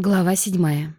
Глава седьмая.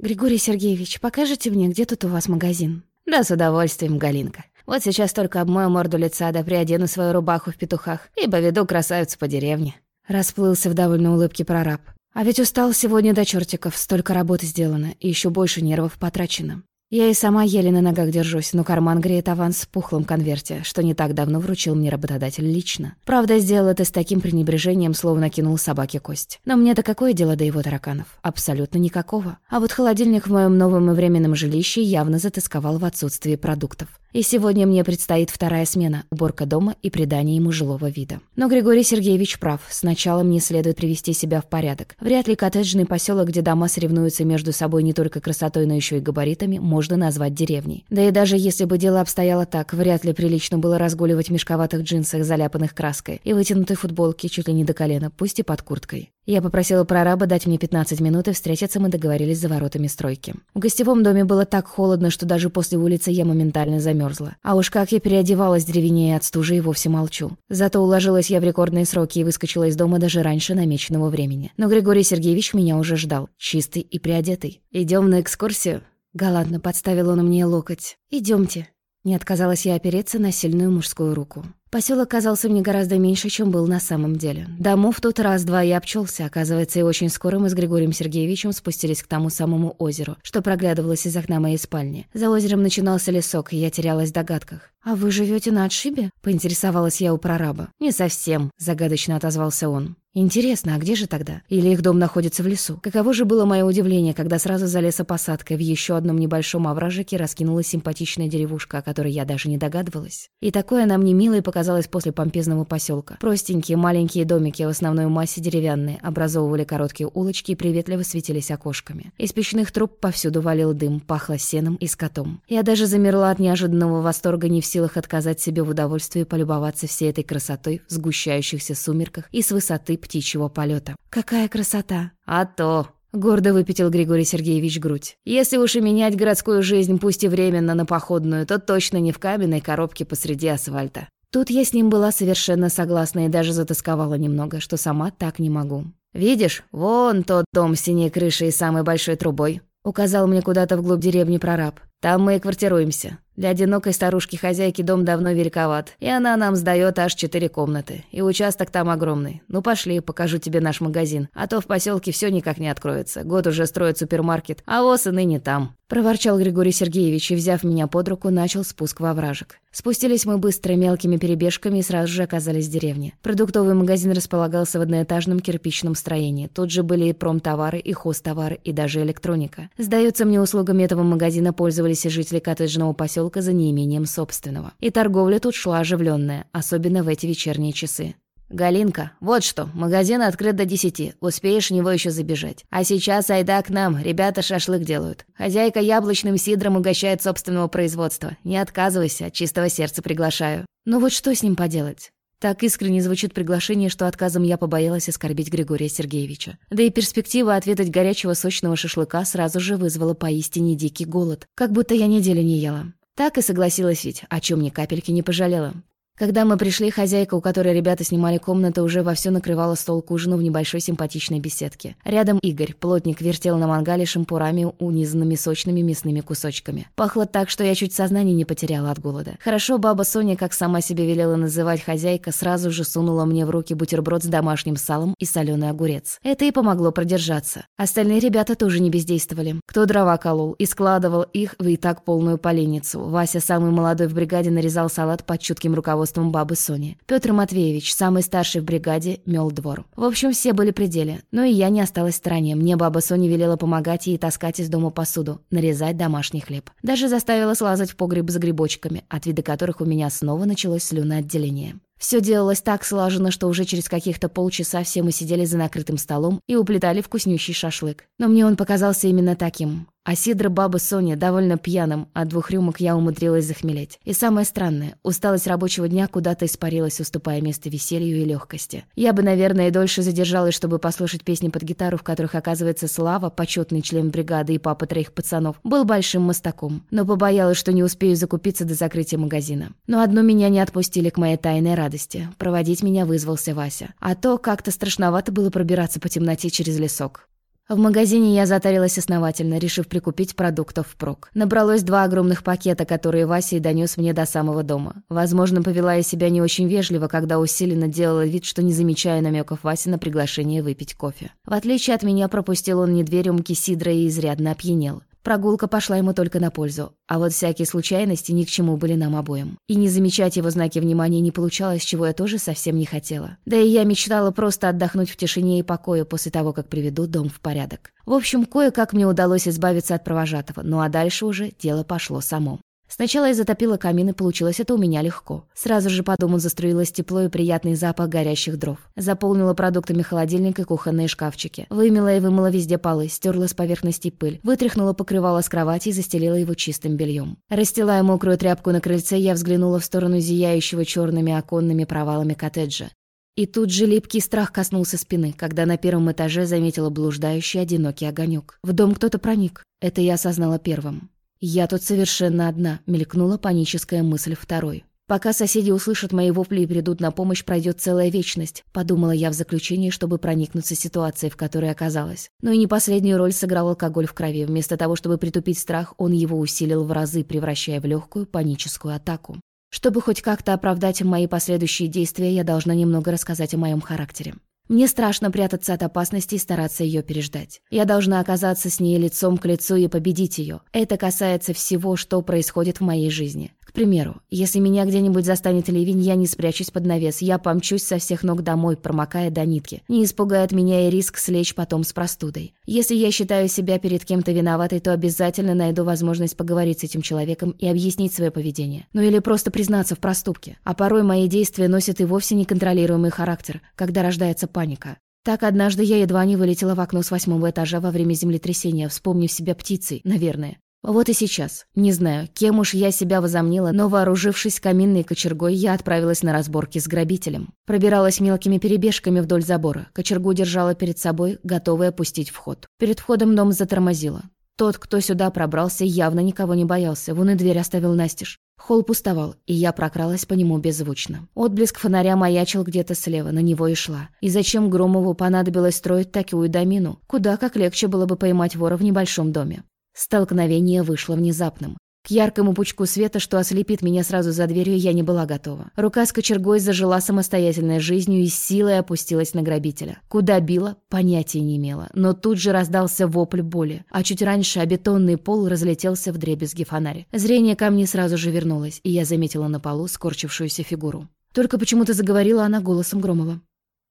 «Григорий Сергеевич, покажете мне, где тут у вас магазин?» «Да, с удовольствием, Галинка. Вот сейчас только обмою морду лица, да приодену свою рубаху в петухах и поведу красавицу по деревне». Расплылся в довольной улыбке прораб. А ведь устал сегодня до чертиков, столько работы сделано, и еще больше нервов потрачено. Я и сама еле на ногах держусь, но карман греет аванс в пухлом конверте, что не так давно вручил мне работодатель лично. Правда, сделал это с таким пренебрежением, словно кинул собаке кость. Но мне-то какое дело до его тараканов? Абсолютно никакого. А вот холодильник в моем новом и временном жилище явно затасковал в отсутствии продуктов. И сегодня мне предстоит вторая смена – уборка дома и придание ему жилого вида. Но Григорий Сергеевич прав. Сначала мне следует привести себя в порядок. Вряд ли коттеджный поселок, где дома соревнуются между собой не только красотой, но еще и габаритами, можно назвать деревней. Да и даже если бы дело обстояло так, вряд ли прилично было разгуливать в мешковатых джинсах, заляпанных краской, и вытянутой футболке чуть ли не до колена, пусть и под курткой. Я попросила прораба дать мне 15 минут, и встретиться мы договорились за воротами стройки. В гостевом доме было так холодно, что даже после улицы я моментально замерзла. А уж как я переодевалась древенее от стужи и вовсе молчу. Зато уложилась я в рекордные сроки и выскочила из дома даже раньше намеченного времени. Но Григорий Сергеевич меня уже ждал, чистый и приодетый. Идем на экскурсию?» Галантно подставил он мне локоть. Идемте. Не отказалась я опереться на сильную мужскую руку. Поселок казался мне гораздо меньше, чем был на самом деле. Домов тут раз-два и обчелся, оказывается, и очень скоро мы с Григорием Сергеевичем спустились к тому самому озеру, что проглядывалось из окна моей спальни. За озером начинался лесок, и я терялась в догадках. «А вы живете на отшибе?» — поинтересовалась я у прораба. «Не совсем», — загадочно отозвался он. Интересно, а где же тогда? Или их дом находится в лесу? Каково же было мое удивление, когда сразу за лесопосадкой в еще одном небольшом овражике раскинулась симпатичная деревушка, о которой я даже не догадывалась. И такое она мне милой показалось после помпезного поселка. Простенькие маленькие домики, в основной массе деревянные, образовывали короткие улочки и приветливо светились окошками. Из печных труб повсюду валил дым, пахло сеном и скотом. Я даже замерла от неожиданного восторга, не в силах отказать себе в удовольствии полюбоваться всей этой красотой в сгущающихся сумерках и с высоты птичьего полета. «Какая красота!» «А то!» — гордо выпятил Григорий Сергеевич грудь. «Если уж и менять городскую жизнь, пусть и временно, на походную, то точно не в каменной коробке посреди асфальта». Тут я с ним была совершенно согласна и даже затасковала немного, что сама так не могу. «Видишь, вон тот дом с синей крышей и самой большой трубой», — указал мне куда-то вглубь деревни прораб. «Там мы и квартируемся. Для одинокой старушки-хозяйки дом давно великоват, и она нам сдает аж четыре комнаты. И участок там огромный. Ну пошли, покажу тебе наш магазин. А то в поселке все никак не откроется. Год уже строят супермаркет, а воз и ныне там. Проворчал Григорий Сергеевич и, взяв меня под руку, начал спуск во вражек. Спустились мы быстро мелкими перебежками и сразу же оказались в деревне. Продуктовый магазин располагался в одноэтажном кирпичном строении. Тут же были и промтовары, и хозтовары, и даже электроника. Сдается мне, услугами этого магазина пользовались и жители коттеджного поселка за неимением собственного. И торговля тут шла оживленная, особенно в эти вечерние часы. «Галинка, вот что, магазин открыт до десяти, успеешь в него еще забежать. А сейчас айда к нам, ребята шашлык делают. Хозяйка яблочным сидром угощает собственного производства. Не отказывайся, от чистого сердца приглашаю». «Ну вот что с ним поделать?» Так искренне звучит приглашение, что отказом я побоялась оскорбить Григория Сергеевича. Да и перспектива ответить горячего сочного шашлыка сразу же вызвала поистине дикий голод, как будто я неделю не ела. Так и согласилась ведь, о чем ни капельки не пожалела. Когда мы пришли, хозяйка, у которой ребята снимали комнату, уже вовсю накрывала стол к ужину в небольшой симпатичной беседке. Рядом Игорь, плотник, вертел на мангале шампурами, унизанными сочными мясными кусочками. Пахло так, что я чуть сознание не потеряла от голода. Хорошо баба Соня, как сама себе велела называть хозяйка, сразу же сунула мне в руки бутерброд с домашним салом и соленый огурец. Это и помогло продержаться. Остальные ребята тоже не бездействовали. Кто дрова колол и складывал их в и так полную поленницу. Вася, самый молодой в бригаде, нарезал салат под чутким руководством руководством бабы Сони. Петр Матвеевич, самый старший в бригаде, мел двор. В общем, все были при деле. Но и я не осталась в стороне. Мне баба Соня велела помогать ей таскать из дома посуду, нарезать домашний хлеб. Даже заставила слазать в погреб с грибочками, от вида которых у меня снова началось слюноотделение. Все делалось так слаженно, что уже через каких-то полчаса все мы сидели за накрытым столом и уплетали вкуснющий шашлык. Но мне он показался именно таким. А Сидра бабы Соня довольно пьяным, от двух рюмок я умудрилась захмелеть. И самое странное, усталость рабочего дня куда-то испарилась, уступая место веселью и легкости. Я бы, наверное, и дольше задержалась, чтобы послушать песни под гитару, в которых, оказывается, Слава, почетный член бригады и папа троих пацанов, был большим мостаком. Но побоялась, что не успею закупиться до закрытия магазина. Но одно меня не отпустили к моей тайной радости. Проводить меня вызвался Вася. А то как-то страшновато было пробираться по темноте через лесок. В магазине я затарилась основательно, решив прикупить продуктов впрок. Набралось два огромных пакета, которые Вася и донес мне до самого дома. Возможно, повела я себя не очень вежливо, когда усиленно делала вид, что не замечаю намеков Васи на приглашение выпить кофе. В отличие от меня, пропустил он не две рюмки сидра и изрядно опьянел. Прогулка пошла ему только на пользу, а вот всякие случайности ни к чему были нам обоим. И не замечать его знаки внимания не получалось, чего я тоже совсем не хотела. Да и я мечтала просто отдохнуть в тишине и покое после того, как приведу дом в порядок. В общем, кое-как мне удалось избавиться от провожатого, ну а дальше уже дело пошло само. Сначала я затопила камин, и получилось это у меня легко. Сразу же по дому заструилось тепло и приятный запах горящих дров. Заполнила продуктами холодильник и кухонные шкафчики. Вымела и вымыла везде полы, стерла с поверхности пыль, вытряхнула покрывало с кровати и застелила его чистым бельем. Расстилая мокрую тряпку на крыльце, я взглянула в сторону зияющего черными оконными провалами коттеджа. И тут же липкий страх коснулся спины, когда на первом этаже заметила блуждающий одинокий огонек. В дом кто-то проник. Это я осознала первым. «Я тут совершенно одна», — мелькнула паническая мысль второй. «Пока соседи услышат мои вопли и придут на помощь, пройдет целая вечность», — подумала я в заключении, чтобы проникнуться ситуацией, в которой оказалась. Но и не последнюю роль сыграл алкоголь в крови. Вместо того, чтобы притупить страх, он его усилил в разы, превращая в легкую паническую атаку. Чтобы хоть как-то оправдать мои последующие действия, я должна немного рассказать о моем характере. Мне страшно прятаться от опасности и стараться ее переждать. Я должна оказаться с ней лицом к лицу и победить ее. Это касается всего, что происходит в моей жизни. К примеру, если меня где-нибудь застанет ливень, я не спрячусь под навес, я помчусь со всех ног домой, промокая до нитки. Не испугает меня и риск слечь потом с простудой. Если я считаю себя перед кем-то виноватой, то обязательно найду возможность поговорить с этим человеком и объяснить свое поведение. Ну или просто признаться в проступке. А порой мои действия носят и вовсе неконтролируемый характер, когда рождается паника. Так однажды я едва не вылетела в окно с восьмого этажа во время землетрясения, вспомнив себя птицей, наверное. Вот и сейчас. Не знаю, кем уж я себя возомнила, но, вооружившись каминной кочергой, я отправилась на разборки с грабителем. Пробиралась мелкими перебежками вдоль забора. Кочергу держала перед собой, готовая пустить в ход. Перед входом дом затормозила. Тот, кто сюда пробрался, явно никого не боялся. Вон и дверь оставил настежь. Холл пустовал, и я прокралась по нему беззвучно. Отблеск фонаря маячил где-то слева, на него и шла. И зачем Громову понадобилось строить такую домину? Куда как легче было бы поймать вора в небольшом доме. Столкновение вышло внезапным. К яркому пучку света, что ослепит меня сразу за дверью, я не была готова. Рука с кочергой зажила самостоятельной жизнью и с силой опустилась на грабителя. Куда била, понятия не имела. Но тут же раздался вопль боли. А чуть раньше обетонный пол разлетелся в дребезги фонарь. Зрение ко мне сразу же вернулось, и я заметила на полу скорчившуюся фигуру. Только почему-то заговорила она голосом Громова.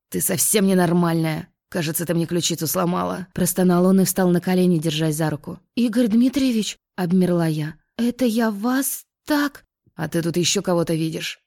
«Ты совсем ненормальная!» «Кажется, ты мне ключицу сломала». Простонал он и встал на колени, держась за руку. «Игорь Дмитриевич!» — обмерла я. «Это я вас так...» «А ты тут еще кого-то видишь?»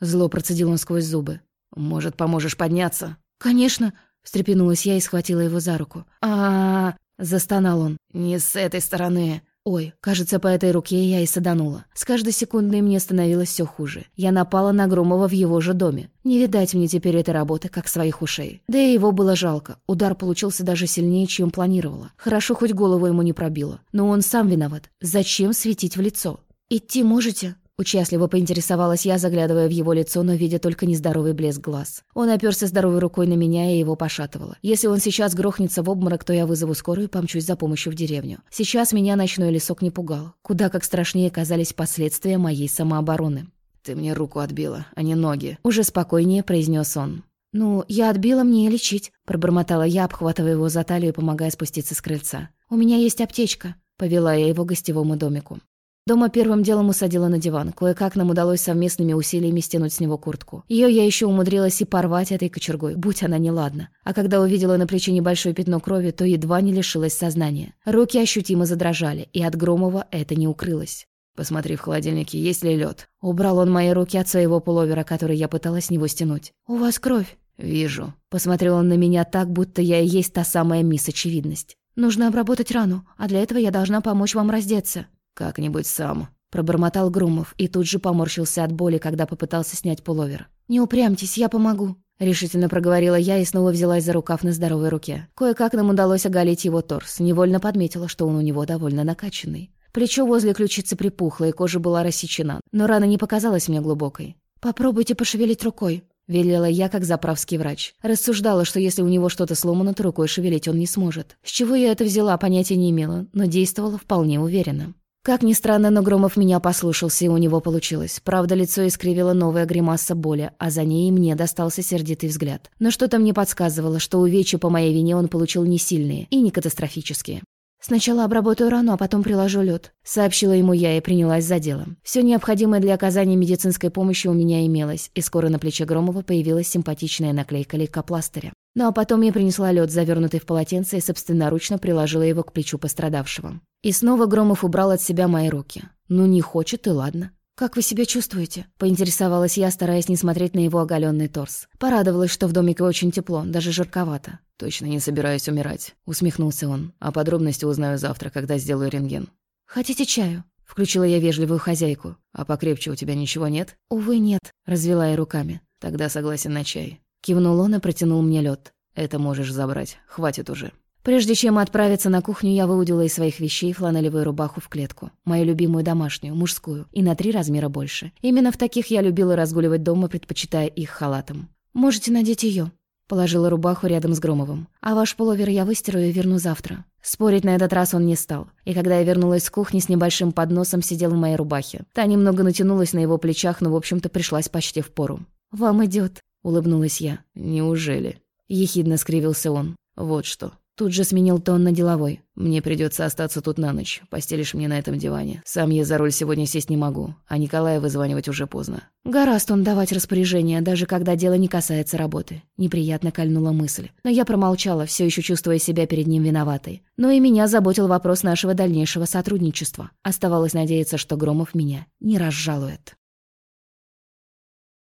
Зло процедил он сквозь зубы. «Может, поможешь подняться?» «Конечно!» — встрепенулась я и схватила его за руку. а, -а, -а застонал он. «Не с этой стороны!» Ой, кажется, по этой руке я и саданула. С каждой секундой мне становилось все хуже. Я напала на Громова в его же доме. Не видать мне теперь этой работы, как своих ушей. Да и его было жалко. Удар получился даже сильнее, чем планировала. Хорошо, хоть голову ему не пробило. Но он сам виноват. Зачем светить в лицо? «Идти можете?» Участливо поинтересовалась я, заглядывая в его лицо, но видя только нездоровый блеск глаз. Он оперся здоровой рукой на меня, и его пошатывало. Если он сейчас грохнется в обморок, то я вызову скорую и помчусь за помощью в деревню. Сейчас меня ночной лесок не пугал. Куда как страшнее казались последствия моей самообороны. «Ты мне руку отбила, а не ноги», — уже спокойнее произнес он. «Ну, я отбила мне лечить», — пробормотала я, обхватывая его за талию и помогая спуститься с крыльца. «У меня есть аптечка», — повела я его к гостевому домику. Дома первым делом усадила на диван. Кое-как нам удалось совместными усилиями стянуть с него куртку. Ее я еще умудрилась и порвать этой кочергой, будь она неладна. А когда увидела на плече небольшое пятно крови, то едва не лишилась сознания. Руки ощутимо задрожали, и от Громова это не укрылось. «Посмотри в холодильнике, есть ли лед. Убрал он мои руки от своего пуловера, который я пыталась с него стянуть. «У вас кровь?» «Вижу». Посмотрел он на меня так, будто я и есть та самая мисс Очевидность. «Нужно обработать рану, а для этого я должна помочь вам раздеться». «Как-нибудь сам», — пробормотал Грумов и тут же поморщился от боли, когда попытался снять пуловер. «Не упрямьтесь, я помогу», — решительно проговорила я и снова взялась за рукав на здоровой руке. Кое-как нам удалось оголить его торс, невольно подметила, что он у него довольно накачанный. Плечо возле ключицы припухло, и кожа была рассечена, но рана не показалась мне глубокой. «Попробуйте пошевелить рукой», — велела я как заправский врач. Рассуждала, что если у него что-то сломано, то рукой шевелить он не сможет. С чего я это взяла, понятия не имела, но действовала вполне уверенно. Как ни странно, но Громов меня послушался, и у него получилось. Правда, лицо искривило новая гримаса боли, а за ней мне достался сердитый взгляд. Но что-то мне подсказывало, что увечья по моей вине он получил не сильные и не катастрофические. «Сначала обработаю рану, а потом приложу лед, сообщила ему я и принялась за дело. Все необходимое для оказания медицинской помощи у меня имелось, и скоро на плече Громова появилась симпатичная наклейка лейкопластыря. Ну а потом я принесла лед, завернутый в полотенце, и собственноручно приложила его к плечу пострадавшего. И снова Громов убрал от себя мои руки. Ну, не хочет, и ладно. «Как вы себя чувствуете?» — поинтересовалась я, стараясь не смотреть на его оголенный торс. Порадовалась, что в домике очень тепло, даже жарковато. «Точно не собираюсь умирать», — усмехнулся он. «А подробности узнаю завтра, когда сделаю рентген». «Хотите чаю?» — включила я вежливую хозяйку. «А покрепче у тебя ничего нет?» «Увы, нет», — развела я руками. «Тогда согласен на чай». Кивнул он и протянул мне лед. «Это можешь забрать. Хватит уже». Прежде чем отправиться на кухню, я выудила из своих вещей фланелевую рубаху в клетку. Мою любимую домашнюю, мужскую, и на три размера больше. Именно в таких я любила разгуливать дома, предпочитая их халатом. «Можете надеть ее. Положила рубаху рядом с Громовым. «А ваш пуловер я выстираю и верну завтра». Спорить на этот раз он не стал. И когда я вернулась с кухни, с небольшим подносом сидел в моей рубахе. Та немного натянулась на его плечах, но, в общем-то, пришлась почти в пору. «Вам идет, улыбнулась я. «Неужели?» Ехидно скривился он. «Вот что. Тут же сменил тон на деловой. «Мне придется остаться тут на ночь. Постелишь мне на этом диване. Сам я за руль сегодня сесть не могу, а Николая вызванивать уже поздно». Гораст он давать распоряжение, даже когда дело не касается работы. Неприятно кольнула мысль. Но я промолчала, все еще чувствуя себя перед ним виноватой. Но и меня заботил вопрос нашего дальнейшего сотрудничества. Оставалось надеяться, что Громов меня не разжалует.